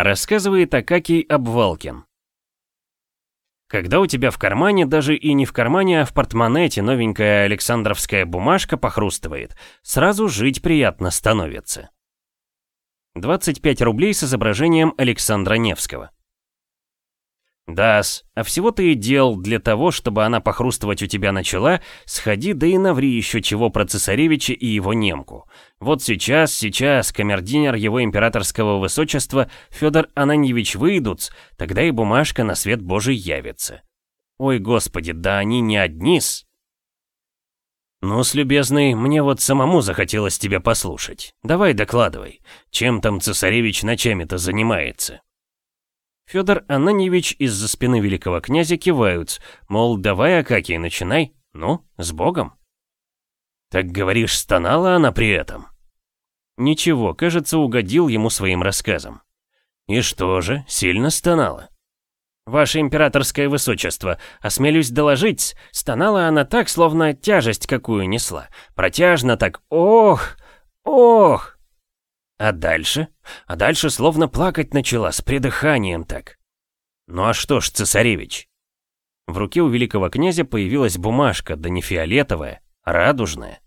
Рассказывает Акакий Обвалкин. Когда у тебя в кармане, даже и не в кармане, а в портмонете новенькая Александровская бумажка похрустывает, сразу жить приятно становится. 25 рублей с изображением Александра Невского. Дас, а всего ты и дел для того, чтобы она похрустывать у тебя начала, сходи да и наври еще чего про цесаревича и его немку. Вот сейчас, сейчас камердинер его императорского высочества Федор Ананьевич выйдут, тогда и бумажка на свет божий явится. Ой, господи, да они не одни-с. «Ну-с, любезный, мне вот самому захотелось тебя послушать. Давай докладывай, чем там цесаревич ночами-то занимается?» Федор Ананьевич из-за спины великого князя кивают, мол, давай, Акакий, начинай, ну, с Богом. Так говоришь, стонала она при этом? Ничего, кажется, угодил ему своим рассказом. И что же, сильно стонала? Ваше императорское высочество, осмелюсь доложить, стонала она так, словно тяжесть какую несла. Протяжно так, ох, ох. А дальше? А дальше словно плакать начала, с придыханием так. Ну а что ж, цесаревич? В руке у великого князя появилась бумажка, да не фиолетовая, а радужная.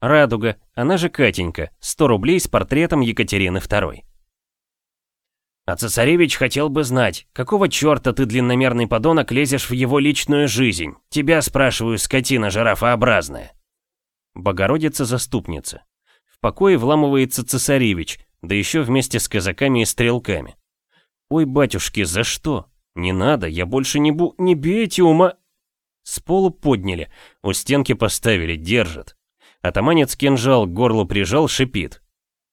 Радуга, она же Катенька, 100 рублей с портретом Екатерины II. А цесаревич хотел бы знать, какого черта ты, длинномерный подонок, лезешь в его личную жизнь? Тебя, спрашиваю, скотина жирафообразная. Богородица-заступница покое вламывается цесаревич, да еще вместе с казаками и стрелками. Ой, батюшки, за что? Не надо, я больше не бу... Не бейте ума... С полу подняли, у стенки поставили, держат. Атаманец кинжал к горлу прижал, шипит.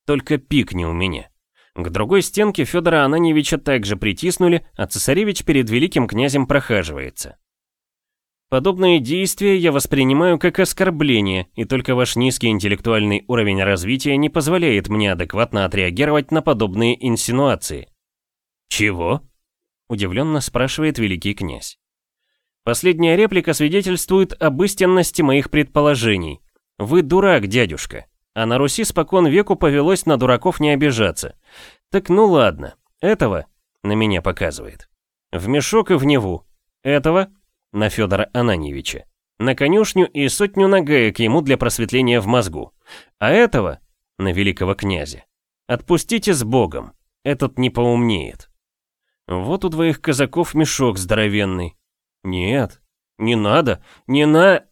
Только пик не у меня. К другой стенке Федора Ананьевича также притиснули, а цесаревич перед великим князем прохаживается. Подобные действия я воспринимаю как оскорбление, и только ваш низкий интеллектуальный уровень развития не позволяет мне адекватно отреагировать на подобные инсинуации. «Чего?» – удивленно спрашивает великий князь. Последняя реплика свидетельствует об истинности моих предположений. Вы дурак, дядюшка. А на Руси спокон веку повелось на дураков не обижаться. Так ну ладно, этого на меня показывает. В мешок и в Неву. Этого на Федора Ананьевича, на конюшню и сотню нагаек ему для просветления в мозгу, а этого на великого князя. Отпустите с Богом, этот не поумнеет. Вот у двоих казаков мешок здоровенный. Нет, не надо, не на...